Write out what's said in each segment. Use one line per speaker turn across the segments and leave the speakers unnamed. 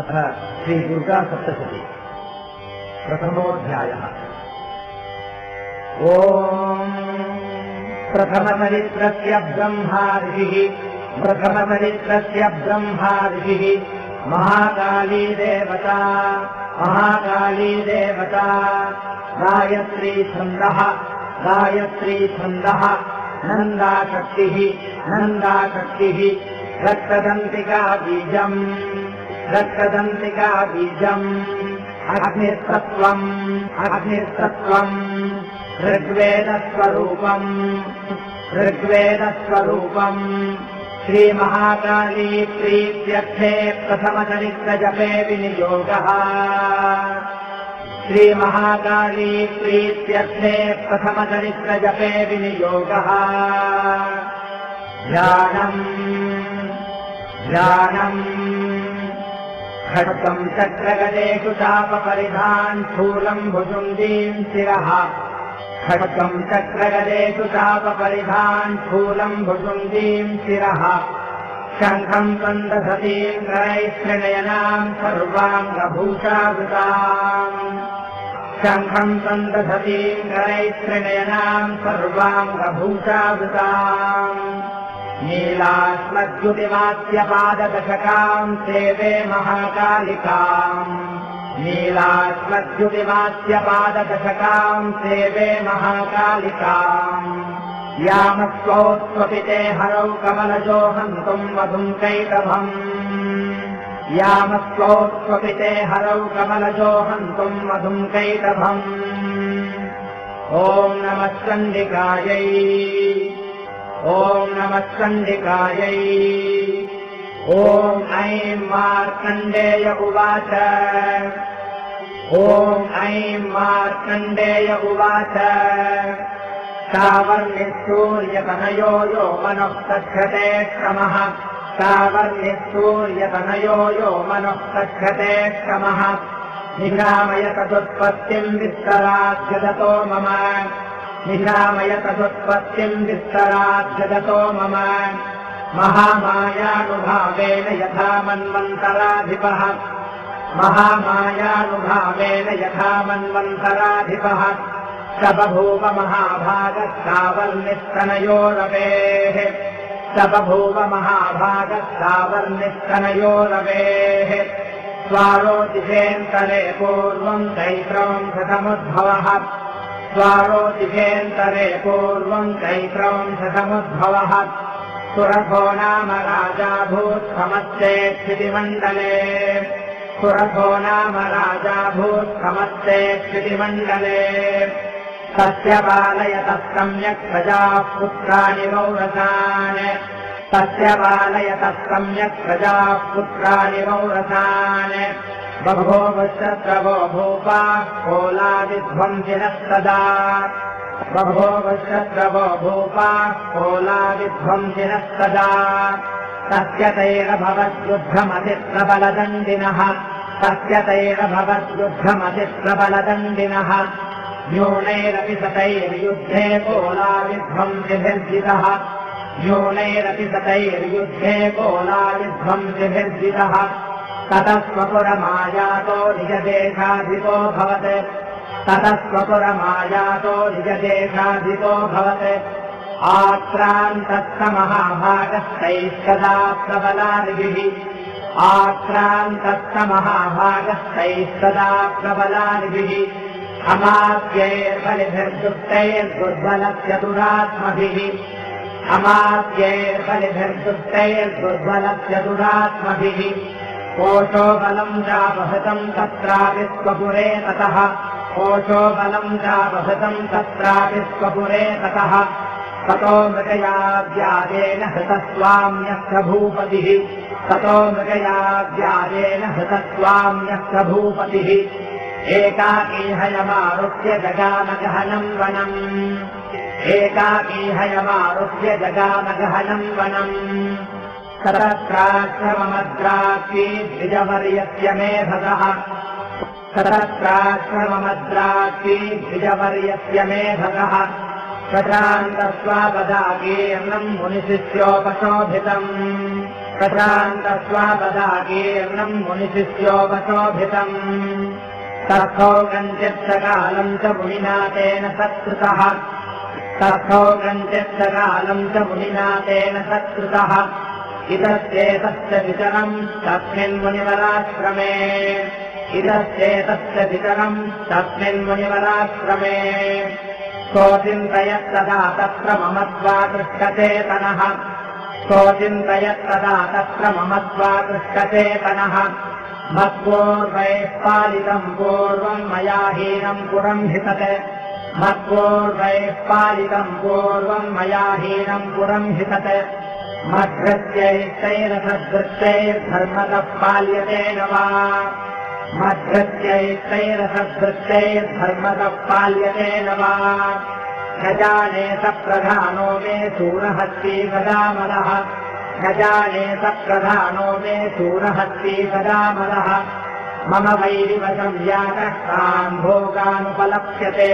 अथ श्रीदुर्गासप्तशती प्रथमोऽध्यायः। ॐ प्रथमचरित्रस्य ब्रह्मार्षिः प्रथमचरित्रस्य देवता महाकाली देवता गायत्री छन्दः गायत्री छन्दः नन्दाशक्तिः नन्दाशक्तिः रक्तदन्तिका बीजम् रक्तदन्तिका बीजम् अग्निस्तत्त्वम् अग्निस्तत्त्वम् ऋग्वेदस्वरूपम् ऋग्वेदस्वरूपम्। श्रीमहाकाली प्रीत्यर्थे प्रथमचरित्रजपे विनियोगः। श्रीमहाकाली प्रीत्यर्थे प्रथमचरित्रजपे विनियोगः। ध्यानम् ध्यानम् खड्गम् चक्रगदेषु चापपरिधान् स्थूलम् भुजुन्दीम् शिरः। खड्गम् चक्रगदेषु चापपरिधान् स्थूलम् भुजुन्दीम् शिरः। शङ्खम् सन्दधतीम् करैश्रणयनाम् सर्वाङ्गभूषावृताम् शङ्खम् सन्दधतीम् करैश्रणयनाम् सर्वाङ्गभूषावृताम् नीलास्मद्युतिवाद्यपाददशकाम् सेवे महाकालिकाम्। नीलास्मद्युतिवाद्यपाददशकाम् सेवे महाकालिकाम्। यामस्वोत्स्वपिते हरौ कमलजो हन्तुम् मधुम् कैटभम् यामस्वोत्स्वपिते हरौ कमलजो हन्तुम् मधुम् कैटभम् ॐ नमः चण्डिकायै ॐ नमः चण्डिकायै। ॐ ऐम् मार्कण्डेय उवाच। ॐ ऐम् मार्कण्डेय उवाच। सावर्णिसूर्यतनयो यो मनः कथ्यते क्षमः सावर्णिसूर्यतनयो यो मनः कथ्यते क्षमः निरामय तदुत्पत्तिम् विस्तराध्यदतो मम निरामय तदुत्पत्तिम् विस्तराध्यदतो मम। महामायानुभावेन यथा मन्वन्तराधिपः। महामायानुभावेन यथा मन्वन्तराधिपः। स बभूव महाभागस्तावर्निस्तनयोरवेः स बभूव महाभागस्तावर्निस्तनयोरवेः स्वारोदिशेऽन्तरे पूर्वम् चैत्रवंशतमुद्भवः स्वारोदिशेऽन्तरे पूर्वम् चैत्रवंशतमुद्भवः सुरथो नाम राजाभूत्समस्तेक्षितिमण्डले सुरथो नाम राजाभूत्समस्तेक्षितिमण्डले तस्य बालयतः सम्यक् प्रजाः पुत्राणि मौरसान्। तस्य बालयतः सम्यक् प्रजाः पुत्राणि बभोवशत्रवो भूपाः कोलादिध्वंसिनस्तदा। बभोवशत्रवो भूपाः कोलादिध्वंसिनस्तदा। तस्य तैरभवद्युद्धमतिप्रबलदण्डिनः तस्य तैरभवद्युद्धमतिप्रबलदण्डिनः न्यूनैरपि सतैर्युद्धे कोलाविध्वंसिभिर्जितः न्यूनैरपि सतैर्युद्धे कोलाविध्वंसिभिर्जितः ततः स्वपुरमायातो निजदेशाधितो भवत्। ततः स्वपुरमायातो निजदेशाधितो भवत्। आक्रान्तस्थ महाभागस्तैस्तदा प्रबलादिभिः आक्रान्तस्थ महाभागस्तैस्तदा प्रबलादिभिः अमात्यैर्बलिभिर्दुष्टैर्दुर्बलस्य दुरात्मभिः अमात्यैर्बलिभिर्दुष्टैर्दुर्बलस्य दुरात्मभिः कोशो बलम् चापहृतम् तत्रापि स्वपुरे ततः। कोशो बलम् चापहृतम् तत्रापि स्वपुरे ततः। ततो मृगयाद्यादेन हृतस्वाम्यस्य भूपतिः। ततो मृगयाद्यादेन हृतस्वाम्यस्य भूपतिः। एकाकीहयमारुह्य जगामगहनम् वनम्। एकाकीहयमारुह्य जगामगहनम् वनम् सतत्राश्रममद्राक्षी द्विजवर्यस्य मेधसः। सतत्राश्रममद्राक्षी द्विजवर्यस्य मेधसः। प्रशान्तस्वापदाकीर्णम् मुनिशिष्योपशोभितम्। प्रशान्तस्वापदाकीर्णम् मुनिशिष्योपशोभितम्। तथो कञ्चित्तकालम् च मुनिना तेन सत्कृतः। तथो कञ्चित्तकालम् च मुनिना तेन सत्कृतः इतस्येतस्य विचरम् तस्मिन्मुनिवराश्रमे। इतस्येतस्य विचरम् तस्मिन्मुनिवराश्रमे। सोऽचिन्तयत्तदा तत्र ममत्वा दृष्टचेतनः सोऽचिन्तयत्तदा तत्र ममत्वा दृष्टचेतनः मत्पूर्वैः पालितम् पूर्वम् मया हीनम् पुरम् हितत्। पालितम् पूर्वम् मया हीनम् पुरम् हितत् मध्यत्यैस्तैरसदृत्यैर्धर्मतः पाल्यते न वा। मध्यत्यैस्तैरसदृत्यैर्धर्मतः पाल्यते न वा न जाने स प्रधानो मे जाने स प्रधानो मे सूरहस्ती गदामलः मम वैरिवशम् यातः तान् भोगानुपलप्स्यते।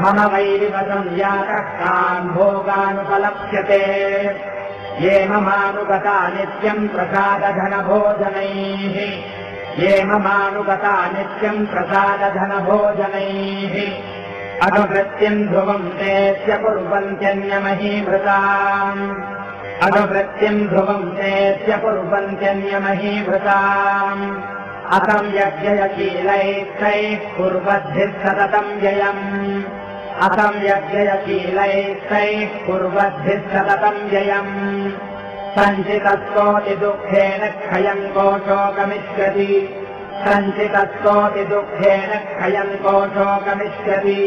मम वैरिवशम् यातः तान् भोगानुपलप्स्यते ये ममानुगता नित्यम् प्रसादधनभोजनैः। ये ममानुगता नित्यम् प्रसादधनभोजनैः। अगवृत्तिम् ध्रुवम् तेस्य कुर्वन्त्यन्यमहीमृताम् अगवृत्तिम् ध्रुवम् तेस्य कुर्वन्त्यन्यमहीमृताम् अतम् यज्ञयशीलैस्तैः कुर्वद्भिः सततम् व्ययम् अतम् यज्ञयशीलैस्तैः कुर्वद्भिः सततम् व्ययम् सञ्चितस्तोति दुःखेन क्षयम् कोशो गमिष्यति सञ्चितस्तोति दुःखेन क्षयम् कोशो गमिष्यति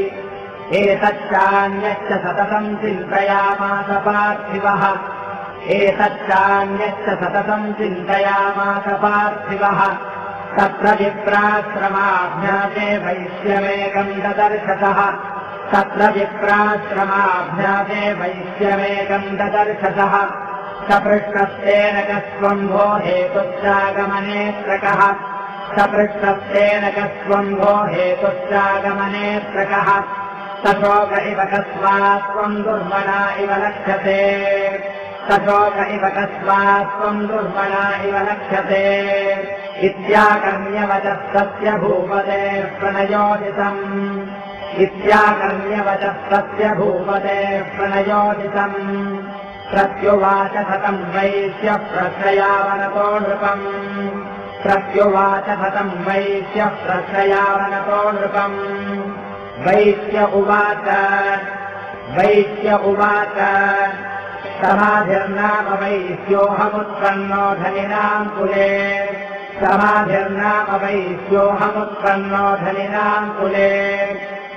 एतच्चान्यश्च सततम् चिन्तयामास पार्थिवः। एतच्चान्यश्च सततम् चिन्तयामास पार्थिवः। तत्र विप्राश्रमाभ्यासे वैश्यमेकम् ददर्शतः तत्र विप्राश्रमाभ्यासे वैश्यमेकम् ददर्शतः। सपृष्टस्तेन कस्त्वम्भो हेतुश्चागमनेत्रकः सपृष्टस्तेन कस्त्वम्भो हेतुश्चागमनेत्रकः सशोक इव कस्मात् त्वम् दुर्मणा इव लक्ष्यते। सशोक इव कस्मात् त्वम् दुर्मणा इव लक्ष्यते। इत्याकर्ण्यवचस्तस्य भूपदे प्रणयोदितम् इत्याकर्ण्यवचस्तस्य भूपदे प्रणयोदितम्। प्रत्युवाच सतम् वैश्य प्रश्रयावनतो नृपम्। प्रत्युवाच सतम् वैश्य प्रश्रयावनतो नृपम्। वैश्य उवाच वैश्य उवाच। समाधिर्नाम वैश्योऽहमुत्पन्नो धनिनाम् कुले। समाधिर्नाम वैश्योऽहमुत्पन्नो धनिनाम् कुले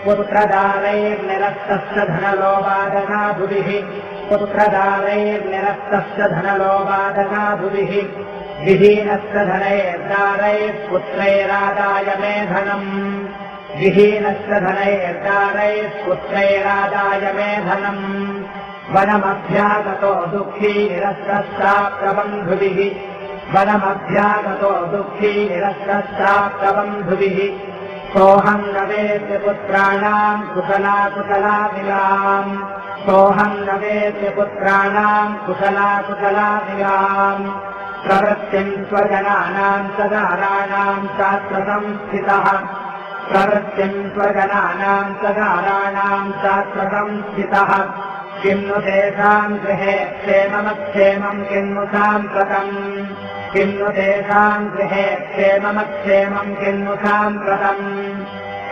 पुत्रदारैर्निरस्तस्य धनलोपादनाधुभिः पुत्रदारैर्निरस्तस्य धनलोपादनाधुभिः विहीनस्य धनैर्दारैः पुत्रैरादाय मे धनम्। विहीनस्य धनैर्दारैः पुत्रैरादाय मे धनम्। वनमभ्यागतो दुःखी निरस्तस्ताप्रबन्धुभिः वनमभ्यागतो दुःखी निरस्तस्ताप्रबन्धुभिः सोऽहम् न वेद्य पुत्राणाम् कुशला कुशलादिलाम् सोऽहम् न वेद्य पुत्राणाम् कुशला कुशलादिलाम् प्रवृत्तिम् स्वजनानाम् सदाराणाम् शास्त्रसंस्थितः। प्रवृत्तिम् स्वजनानाम् सदाराणाम् शास्त्रसंस्थितः। किम् नु तेषाम् गृहे क्षेममक्षेमम् किम् नु साम्प्रतम्। किम् नु तेषाम् गृहे क्षेममक्षेमम् किम् नु साम्प्रतम्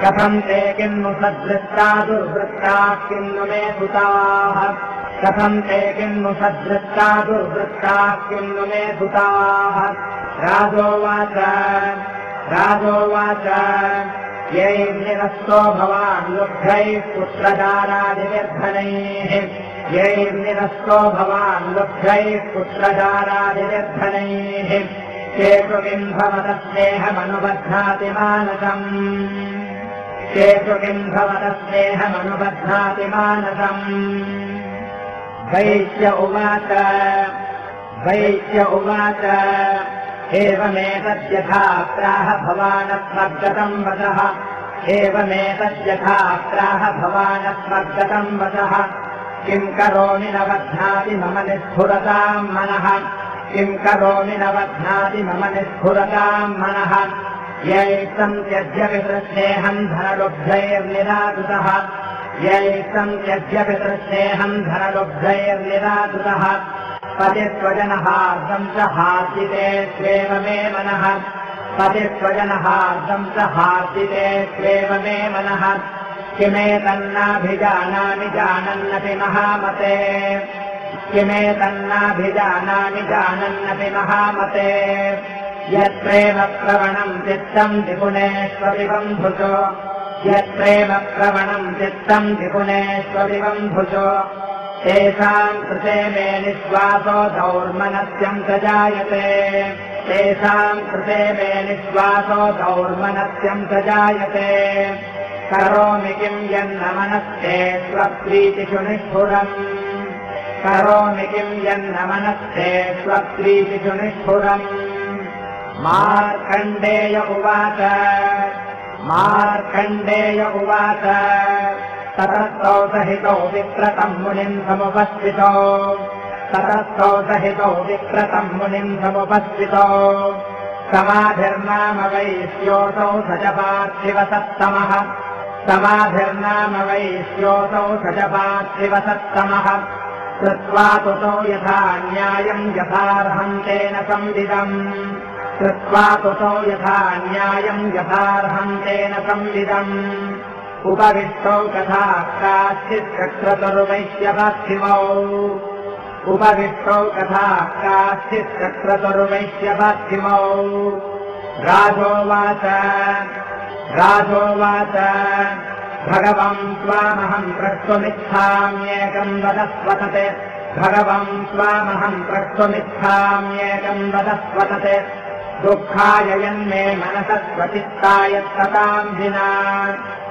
कथम् ते किम् नु सद्वृत्ता दुर्वृत्ताः किम् नु मे सुताः कथम् ते किम् नु सद्वृत्ता दुर्वृत्ताः किम् नु मे सुताः राजोवाच राजोवाच यैर्निरस्तो भवान् लुब्धैः पुत्रदारादिनिर्धनैः यैर्निरस्तो भवान् लुब्धैः पुत्रदारादिनिर्धनैः केषु किम् मानसम् केषु किम् भवतस्नेहमनुबध्नाति मानसम् वैश्य उवाच वैश्य उवाच एवमेतद्यथा प्राह भवानस्मद्गतम् वचः एवमेतद्यथा प्राह भवानस्मद्गतम् वचः किम् करोमि न बध्नाति मम निःस्फुरताम् मनः किम् करोमि न बध्नाति मम निःस्फुरताम् मनः यैतम् त्यज्यपि दृष्टेऽहम् धनलुब्धैर्निराकृतः। यैतम् त्यज्यपि दृष्टेऽहम् धनलुब्धैर्निराकृतः। पतिस्वजनहार्दम् च हार्दिते स्वेव मे मनः। पतिस्वजनहार्दम् च हार्दिते स्वेव मे मनः। किमेतन्नाभिजानामि जानन्नपि महामते। किमेतन्नाभिजानामि जानन्नपि महामते यत्रेव प्रवणम् चित्तम् विपुनेष्वविबन्धुजो यत्रेव प्रवणम् चित्तम् विपुनेष्वविबन्धुजो तेषाम् कृते मे निःश्वासो दौर्मनस्यम् च जायते। तेषाम् कृते मे निःश्वासो दौर्मनस्यम् च जायते। करोमि किम् यन्न मनस्ते स्वप्रीतिषु निःस्फुरम् करोमि किम् यन्न मनस्ते स्वप्रीतिषु निःस्फुरम् मार्कण्डेय उवाच। मार्कण्डेय उवाच। ततस्तौ सहितौ विक्रतम् मुनिम् समुपस्थितौ। ततस्तौ सहितौ विक्रतम् मुनिम् समुपस्थितौ। समाधिर्नाम वैश्योऽसौ स च पार्थिवसत्तमः समाधिर्नाम वैश्योऽसौ स च पार्थिवसत्तमः कृत्वा तुतौ यथा न्यायम् यथार्हम् तेन संविदम् कृत्वा तुतौ यथा न्यायम् यथार्हम् तेन संविदम् उपविष्टौ कथा काश्चित् चक्रतरुवैश्यपार्थिवौ उपविष्टौ कथा काश्चित् चक्रतरुवैश्यपार्थिवौ राजोवाच राजोवाच भगवम् त्वामहम् प्रष्टुमिच्छाम्येकम् वदस्वतते। भगवम् त्वामहम् प्रष्टुमिच्छाम्येकम् वदस्वतते दुःखाय यन्मे मनसः स्वचित्तायत्तताम् विना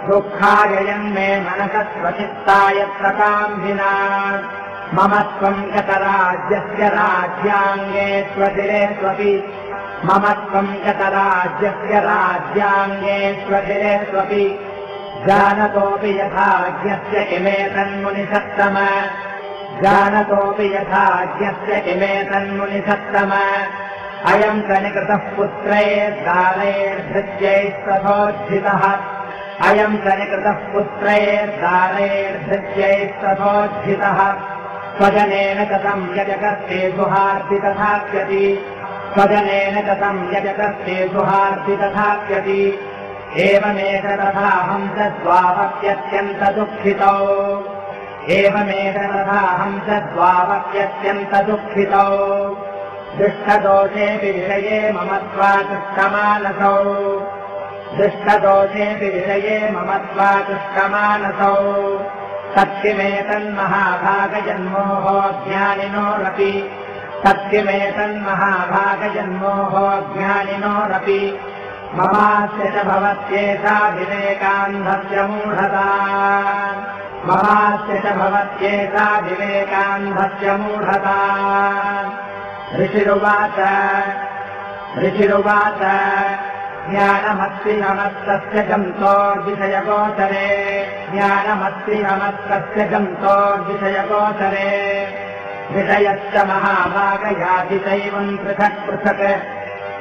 दुःखाय यन्मे मनसः स्वचित्तायत्तताम् विना मम त्वम् गतराज्यस्य राज्याङ्गे स्वधिरे स्वपि मम त्वम् गतराज्यस्य राज्याङ्गे स्वधिरे स्वपि जानतोऽपि यथाज्ञस्य किमे तन्मुनिसत्तम। जानतोऽपि यथाज्ञस्य किमे तन्मुनिसत्तम अयम् निकृतः पुत्रैर्दारैर्धृत्यैस्तथोज्झितः अयम् निकृतः पुत्रैर्दारैर्धृत्यैस्तथोज्झितः स्वजनेन कथम् यजकर्ते सुहार्ति तथाप्यति। स्वजनेन कथम् यजकर्ते सुहार्ति तथाप्यति। एवमेष तथाहम् च द्वावप्यत्यन्तदुःखितौ च द्वावप्यत्यन्तदुःखितौ दुष्टदोषेऽपि विषये मम त्वातुष्टमानसौ दुष्टदोषेऽपि विषये मम त्वातुष्टमानसौ सत्यमेतन्महाभागजन्मोः ज्ञानिनोरपि सत्यमेतन्महाभागजन्मोः ज्ञानिनोरपि ममास्य च भवत्येषा विवेकान्धस्य मूढता ममास्य च भवत्येषा विवेकान्धस्य मूढता ऋषिरुवाच। ऋषिरुवाच। ज्ञानमस्ति नमस्तस्य गन्तोर्विषयगोचरे ज्ञानमस्ति नमस्तस्य गन्तोर्विषयगोचरे विषयश्च महाभागयातिदैवम् पृथक् पृथक्।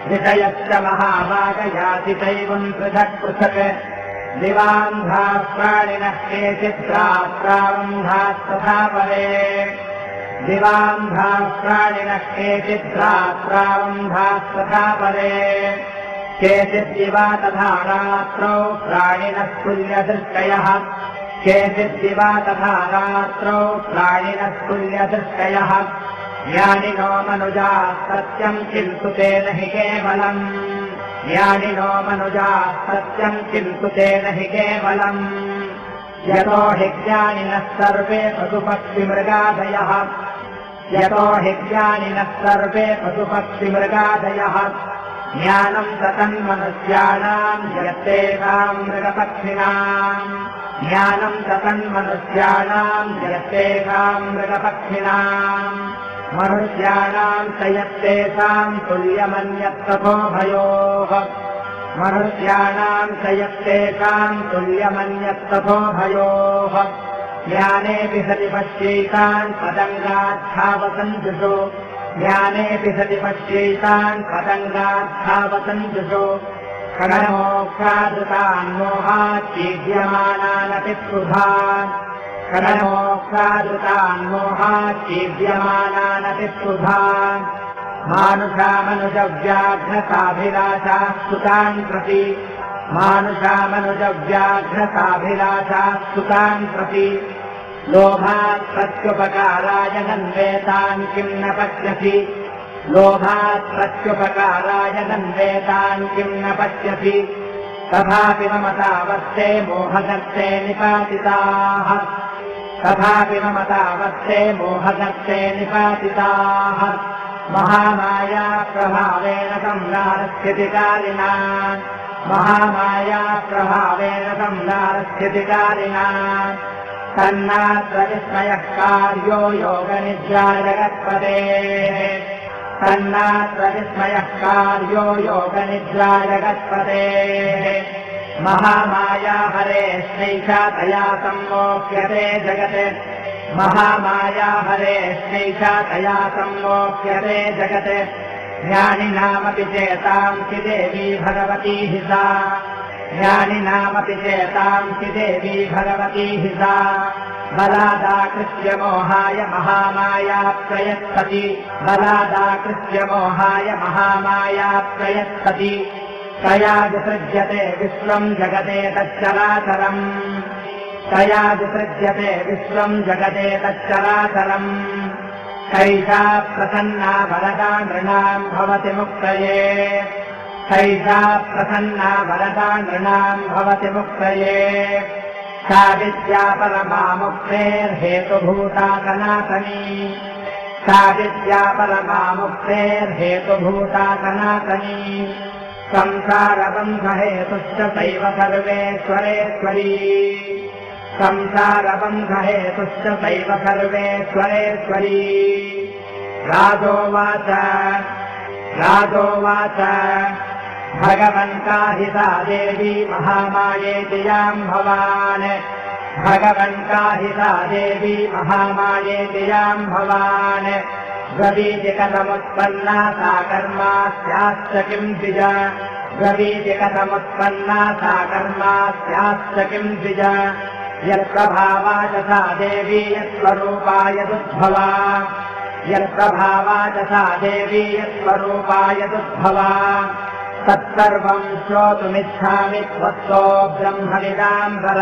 विषयश्च महाभागयातिदैवम् पृथक् पृथक्। दिवान्धाः प्राणिनः केचित्राप्रावन्धास्तथा परे दिवान्धाः प्राणिनः केचित्राप्रावन्धास्तथा परे केचिद्दिवा तथा रात्रौ प्राणिनः तुल्यदृष्टयः। केचिद्दिवा तथा रात्रौ प्राणिनः तुल्यदृष्टयः। ज्ञानिनो मनुजाः सत्यम् किन्तु तेन हि केवलम्। ज्ञानिनो मनुजाः सत्यम् किन्तु तेन हि केवलम्। यतो हि ज्ञानिनः सर्वे पशुपक्षिमृगादयः यतो हि ज्ञानिनः सर्वे पशुपक्षिमृगादयः। ज्ञानम् तन्मनुष्याणाम् जगत्तेषाम् मृगपक्षिणाम्। ज्ञानम् तन्मनुष्याणाम् जगत्तेषाम् मृगपक्षिणाम्। मनुष्याणाम् च यत्तेषाम् भयोः मनुष्याणाम् च यत्तेषाम् तुल्यमन्यत्तथो भयोः ज्ञानेऽपि सति पश्यैतान् पदङ्गाच्छावसन्तिषु ज्ञानेऽपि सति पश्यैतान् स्पृधान् खडमोक्षादृतान्मोहाच्चीव्यमानानपि स्पृधान् मानुषामनुजव्याघ्रताभिलाषा सुतान् प्रति मानुषामनुजव्याघ्रताभिलाषा सुतान् प्रति लोभात् प्रत्युपकाराय नन्वेतान् किम् न पश्यसि? लोभात् प्रत्युपकाराय नन्वेतान् किम् न पश्यसि? मम तावत्ते मोहदत्ते निपातिताः। तथापि तावत्ते मोहदत्ते निपातिताः। महामाया प्रभावेन संलारस्यतिकारिणा महामाया प्रभावेन संलारस्यतिकारिणा तन्नात्र विस्मयः कार्यो योगनिद्रा जगत्पतेः। तन्नात्र विस्मयः कार्यो योगनिद्रा जगत्पतेः। महामाया हरेष्णैषा तया सम्मोक्ष्यते जगत्। महामाया हरेष्णैषा तया सम्मोक्ष्यते जगत् ज्ञानिनामपि चेताम् कि देवी भगवती हि सा ज्ञानिनामपि चेताम् कि देवी भगवती हि सा बलादाकृत्य मोहाय महामाया प्रयच्छति बलादाकृत्य मोहाय महामाया प्रयच्छति तया विसृज्यते विश्वम् जगते तच्चराचरम्। तया विसृज्यते विश्वम् जगते तच्चराचरम् कैषा प्रसन्ना नृणाम् भवति मुक्तये। कैषा प्रसन्ना नृणाम् भवति मुक्तये। सा विद्या परमामुक्तेर्हेतुभूता सनातनी। सा विद्या परमामुक्तेर्हेतुभूता सनातनी। संसारबन्धहेतुश्च सैव सर्वेश्वरेश्वरी संसारबन्धहेतुश्च सैव सर्वेश्वरेश्वरी राजोवाच राजोवाच। भगवन्ता हि सा देवी महामायेति याम् भवान्। भगवन्ता हि सा देवी महामायेति याम् भवान्। गवीति कथमुत्पन्ना सा कर्मा स्याश्च किम् द्विज। कथमुत्पन्ना सा कर्मा स्याश्च किम् द्विज यत्प्रभावा च सा देवी यत्स्वरूपाय दुद्भवा यत्प्रभावा च सा देवी यत्स्वरूपाय दुद्भवा तत्सर्वम् श्रोतुमिच्छामि त्वत्तो ब्रह्मविदाम्बर।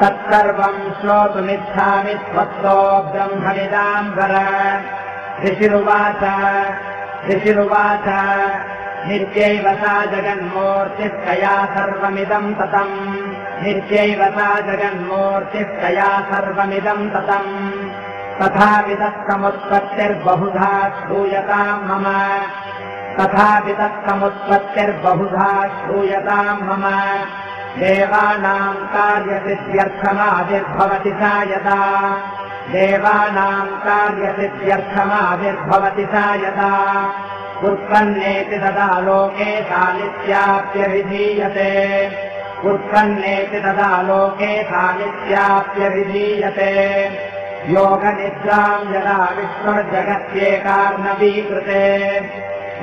तत्सर्वम् श्रोतुमिच्छामि त्वत्तो ब्रह्मविदाम्बर। ऋषिरुवाच ऋषिरुवाच नित्यैव सा जगन्मूर्तिस्तया सर्वमिदम् ततम् नित्यैव सा जगन्मूर्तिस्तया सर्वमिदम् ततम्। तथापि तत्समुत्पत्तिर्बहुधा श्रूयताम् मम। तथापि तत्समुत्पत्तिर्बहुधा श्रूयताम् मम। देवानाम् कार्यसिद्ध्यर्थमाविर्भवति सा यदा। देवानाम् कार्यसिद्ध्यर्थमाविर्भवति सा यदा। उत्पन्नेति तदा लोके सा नित्याप्यभिधीयते उत्पन्नेति तदा लोके सा नित्याप्यभिधीयते योगनिद्राम् यदा विश्वजगत्येकार्णवीकृते।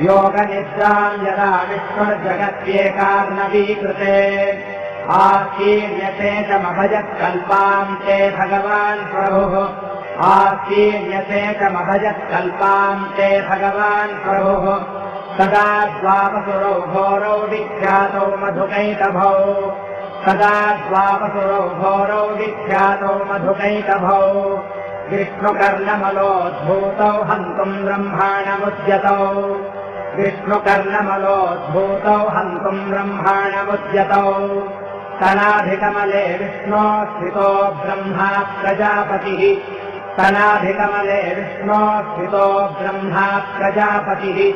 योगनिद्राम् यदा विश्वजगत्येकार्णवीकृते। आकीर्यते तमभजत्कल्पाम् ते भगवान् प्रभुः। आकीर्यते तमभजत्कल्पाम् ते भगवान् प्रभुः सदा द्वापसुरौ घोरौ विख्यातौ मधुकैटभौ सदा द्वापसुरौ घोरौ विख्यातौ मधुकैटभौ विष्णुकर्णमलोद्भूतौ हन्तुम् ब्रह्माणमुद्यतौ। विष्णुकर्णमलोद्भूतौ हन्तुम् ब्रह्माणमुद्यतौ। तनाभिकमले विष्णो स्थितो ब्रह्मा प्रजापतिः। तनाभिकमले विष्णो स्थितो ब्रह्मा प्रजापतिः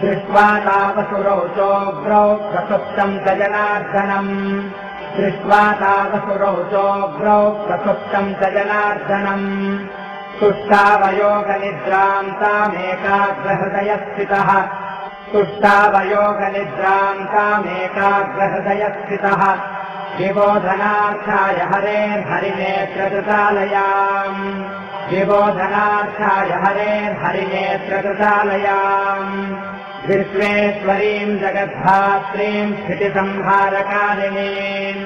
दृष्ट्वा तावसुरौ चोग्रौ प्रसुप्तम् च जनार्दनम् दृष्ट्वा तावसुरौ चोग्रौ प्रसुप्तम् च जनार्दनम् तुष्टावयोगनिद्राम् तामेकाग्रहृदयस्थितः। तुष्टावयोगनिद्राम् तामेकाग्रहृदयस्थितः। विबोधनार्थाय हरेर्हरिनेत्रकृतालयाम् विबोधनार्थाय हरेर्हरिनेत्रकृतालयाम् विश्वेश्वरीम् जगद्धात्रीम् स्थितिसंहारकारिणीम्।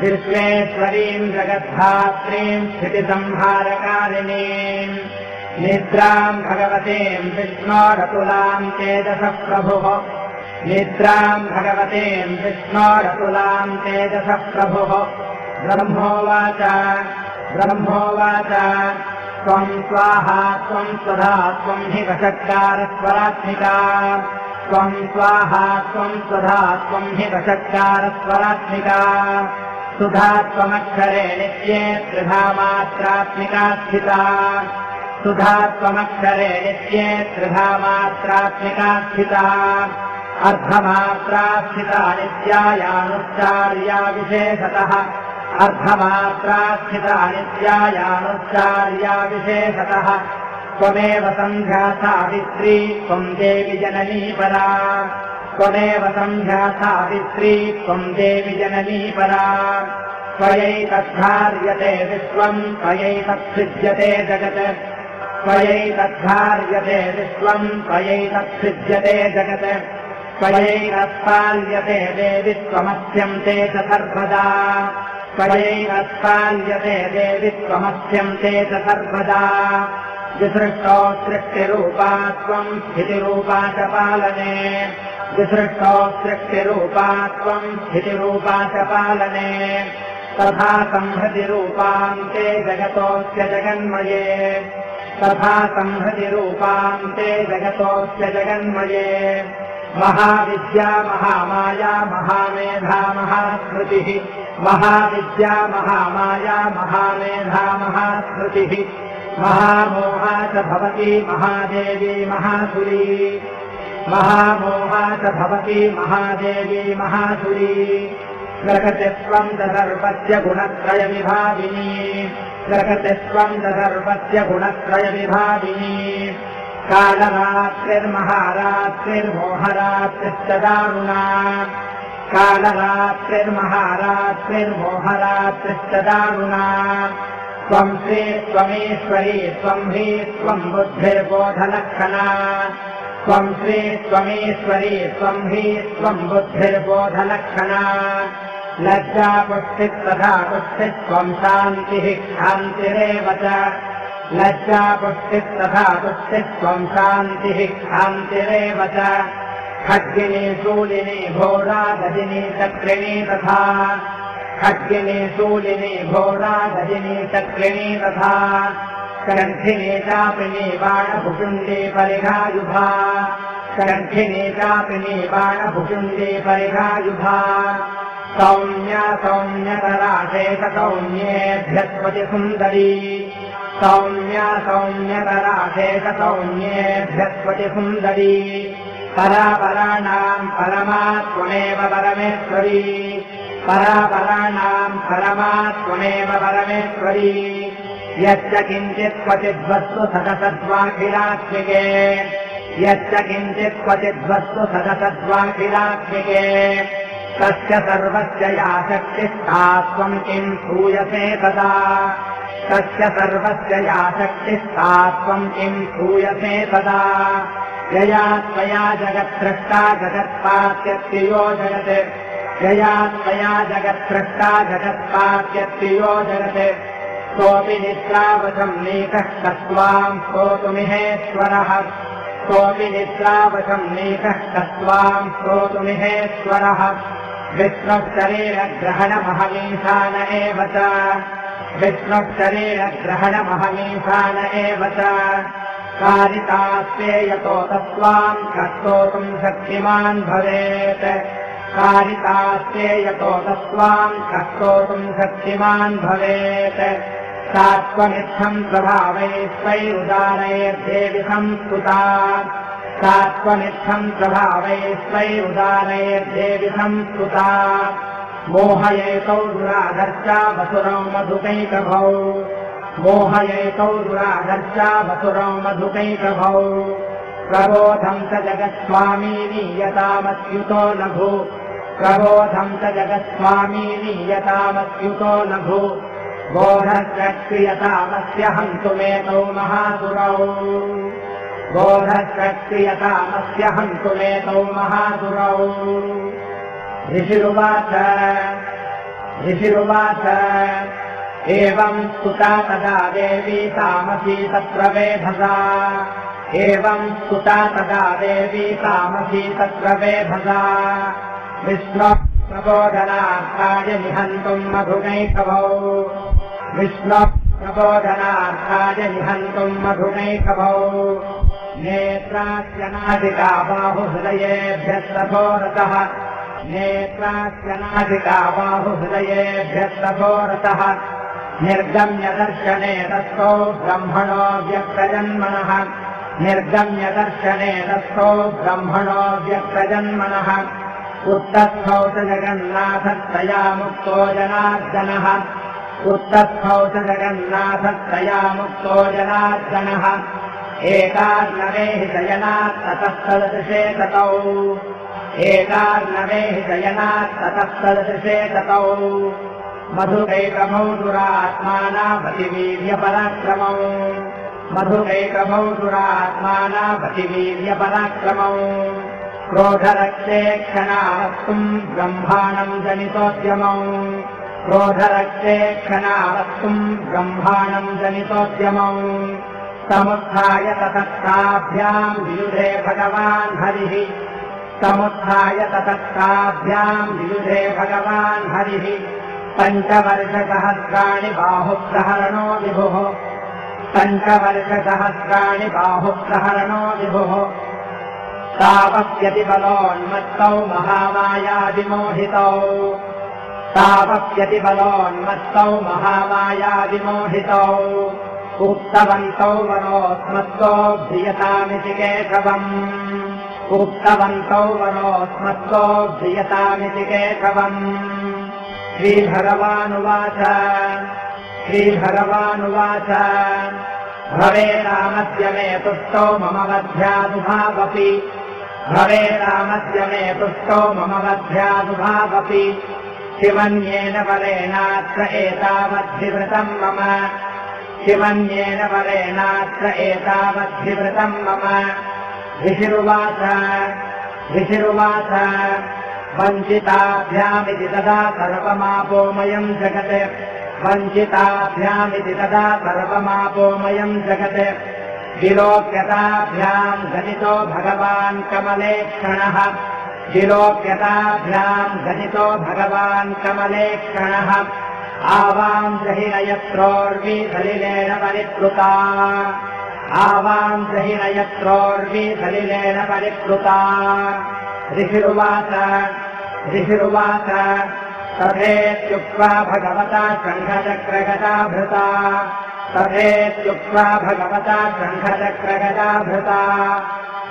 विश्वेश्वरीम् जगद्धात्रीम् स्थितिसंहारकारिणीम्। निद्राम् भगवतीम् विष्णोरतुलाम् तेजसः प्रभुः निद्राम् भगवतीम् विष्णोरतुलाम् तेजसः प्रभुः ब्रह्मोवाच ब्रह्मोवाच त्वम् स्वाहा त्वम् स्वधा त्वम् हि वषट्कारस्वरात्मिका त्वम् स्वाहा त्वम् स्वधा त्वम् हि वषट्कारस्वरात्मिका सुधा त्वमक्षरे नित्ये त्रिधा मात्रात्मिका स्थिता। सुधा त्वमक्षरे नित्ये त्रिधा मात्रात्मिका स्थिता। अर्धमात्रा स्थिता नित्यायानुच्चार्या विशेषतः अर्धमात्रा स्थिता नित्यायानुच्चार्या विशेषतः त्वमेव सन्ध्या सावित्री त्वम् देवि जननी परा। त्वमेव सन्ध्या सावित्री त्वम् देवि जननी परा। त्वयैतद्धार्यते विश्वम् त्वयैतत्सृज्यते जगत्। त्वयैतद्धार्यते विश्वम् त्वयैतत्सृज्यते जगत्। त्वयैरत्पाल्यते देवि त्वमस्यन्ते च सर्वदा त्वयैरत्पाल्यते देवि त्वमस्यन्ते च सर्वदा। विसृष्टो सृष्टिरूपा त्वम् स्थितिरूपा च पालने। विसृष्टो सृष्टिरूपा त्वम् स्थितिरूपा च पालने। तथा संहृतिरूपाम् ते जगतोऽस्य जगन्मये। तथा संहृतिरूपाम् ते जगतोऽस्य जगन्मये। महाविद्या महामाया महामेधा महास्मृतिः महाविद्या महामाया महामेधा महास्मृतिः महामोहा च भवति महादेवी महासुरी। महामोहा च भवति महादेवी महासुरी। प्रकृतित्वम् ददर्पस्य गुणत्रयविभाविनी प्रकृतित्वम् ददर्पस्य गुणत्रयविभाविनी कालरात्रिर्महारात्रिर्मोहरात्रिश्च दारुणा कालरात्रिर्महारात्रिर्मोहरात्रिश्च दारुणा त्वम् श्री त्वमीश्वरी त्वम् बुद्धिर्बोधलक्षणा त्वम् श्री त्वमीश्वरी त्वम् बुद्धिर्बोधलक्षणा लज्जा पुष्टिः तथा पुष्टिः त्वम् शान्तिः क्षान्तिरेव च। लज्जा पुष्टिः तथा शान्तिः क्षान्तिरेव च खड्गिनी शूलिनी घोरा गजिनी चक्रिणी तथा। खड्गिनी शूलिनी घोरा गजिनी चक्रिणी तथा। कण्ठिनी चापिनी बाणभुषुण्डी परिघायुधा। कण्ठिनी चापिनी बाणभुषुण्डी परिघायुधा। सौम्या सौम्यतराशेष सौम्येभ्यस्पति सुन्दरी सौम्या सौम्यतराशेष सौम्येभ्यस्पति सुन्दरी परापराणाम् परमात्ममेव परमेश्वरी। परापराणाम् परमात्ममेव परमेश्वरी। यच्च किञ्चित् क्वचिद्वस्तु सदसद्वाखिलात्मिके यच्च किञ्चित् क्वचिद्वस्तु सदसद्वाखिलात्मिके तस्य सर्वस्य या शक्तिस्था त्वम् किम् सूयसे तदा? तस्य सर्वस्य या शक्तिस्था त्वम् किम् सूयसे तदा यया त्वया जगत्। यया त्वया जगत्पात्यत्ययो जगत्। सोऽपि निद्रावशम् नीकः कस्त्वाम् स्तोतुमिहेश्वरः सोऽपि निद्रावशम् नीकः कस्त्वाम् स्तोतुमिहेश्वरः विष्णुशरीरग्रहणमहमीशान एव च। विष्णुशरीरग्रहणमहमीशान एव च कारितास्ते यतो तत्त्वाम् कस्तोतुम् शक्तिमान् भवेत्। कारितास्ते यतो तत्त्वाम् कस्तोतुम् शक्तिमान् भवेत्। सात्त्वमित्थम् प्रभावैस्वैरुदारैर्देवि संस्तुता सात्त्वमित्थम् प्रभावैस्वैरुदारैर्देवि संस्तुता मोहयेतौ दुराधर्चा वसुरौ मधुकैकभौ मोहयेतौ दुराधर्चा वसुरौ मधुकैकभौ प्रबोधम् स जगत्स्वामी नीयतामच्युतो लघु। प्रबोधम् च भू बोधस्य क्रियतामस्य हन्तुमेतौ महासुरौ। बोधस्य क्रियतामस्य हन्तुमेतौ महासुरौ। ऋषिरुवाच ऋषिरुवाच एवम् स्तुता तदा देवी तामसी तत्र वेधसा एवम् स्तुता तदा देवी तामसी तत्र वेधसा विष्णु प्रबोधनार्थाय निहन्तुम् मधुनैकभौ विष्णु प्रबोधनार्थाय निहन्तुम् मधुनैकभौ नेत्रास्यनादिका बाहुहृदयेभ्यस्तभोरतः नेत्रास्यनादिका बाहुहृदयेभ्यस्तभोरतः निर्गम्यदर्शने दत्तो ब्रह्मणो व्यक्तजन्मनः निर्गम्यदर्शने दत्तो ब्रह्मणो व्यक्तजन्मनः उत्तस्थौ च जगन्नाथस्तया मुक्तो जनार्दनः। उत्तस्थौ च जगन्नाथस्तया मुक्तो जनार्दनः एकार्णवे शयनात् ततस्तदृशे ततौ एकार्णवे शयनात् ततस्तदृशे ततौ मधुकैकमौ दुरात्मानामतिवीर्यपराक्रमौ मधुकैकमौ दुरात्मानामतिवीर्यपराक्रमौ क्रोधरक्षे क्षणावस्तुम् ब्रह्माणम् जनितोद्यमौ। क्रोधरक्षे क्षणावस्तुम् ब्रह्माणम् जनितोद्यमौ। समुत्थाय ततस्ताभ्याम् वियुधे भगवान् हरिः। समुत्थाय ततस्ताभ्याम् वियुधे भगवान् हरिः पञ्चवर्षसहस्राणि बाहुप्रहरणो विभुः। पञ्चवर्षसहस्राणि बाहुप्रहरणो विभुः। तावप्यतिबलोन्मत्तौ महामायाविमोहितौ। तावप्यतिबलोन्मत्तौ महामायाविमोहितौ। उक्तवन्तौ वरोऽस्मत्तो ध्रियतामिति केशवम्। उक्तवन्तौ वरोऽस्मत्तो ध्रियतामिति केशवम् श्रीभगवानुवाच। श्रीभगवानुवाच। भवे रामस्य मे तुष्टौ मम वध्यादुभावपि भवे रामस्य मे तुष्टौ मम वध्यादुभावपि शिवन्येन बलेनात्र एतावद्धिवृतम् मम। शिवन्येन बलेनात्र एतावद्धिवृतम् मम। ऋषिरुवाच। ऋषिरुवाच वञ्चिताभ्यामिति तदा सर्वमापोमयम् जगत्। वञ्चिताभ्यामिति तदा सर्वमापोमयम् जगत्। विलोक्यताभ्याम् गणितो भगवान् कमलेक्षणः। विलोक्यताभ्याम् गणितो भगवान् कमलेक्षणः। आवाम् जहिनयत्रोर्वी सलिलेन परिप्लुता। आवाम् जहिनयत्रोर्वी सलिलेन परिप्लुता। ऋषिरुवाच ऋषिरुवाच। तथेत्युक्त्वा भगवता शङ्खचक्रगता भृता तथेत्युक्त्वा भगवता शङ्खचक्रगता भृता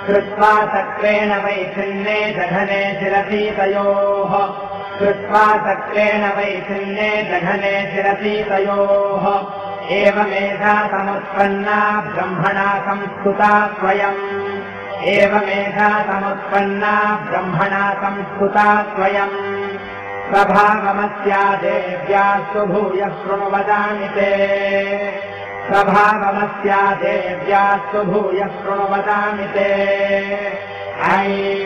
कृत्वा चक्रेण वैथिन्ये जघने शिरसीतयोः। कृत्वा चक्रेण वैथिन्ये जघने शिरसीतयोः। एवमेधा समुत्पन्ना ब्रह्मणा संस्कृता स्वयम् एवमेधा समुत्पन्ना ब्रह्मणा संस्कृता स्वयम् प्रभावमस्या देव्यास्तु भूयः शृणु वदामि ते। प्रभावमस्या देव्यास्तु भूयः शृणु वदामि ते। ऐ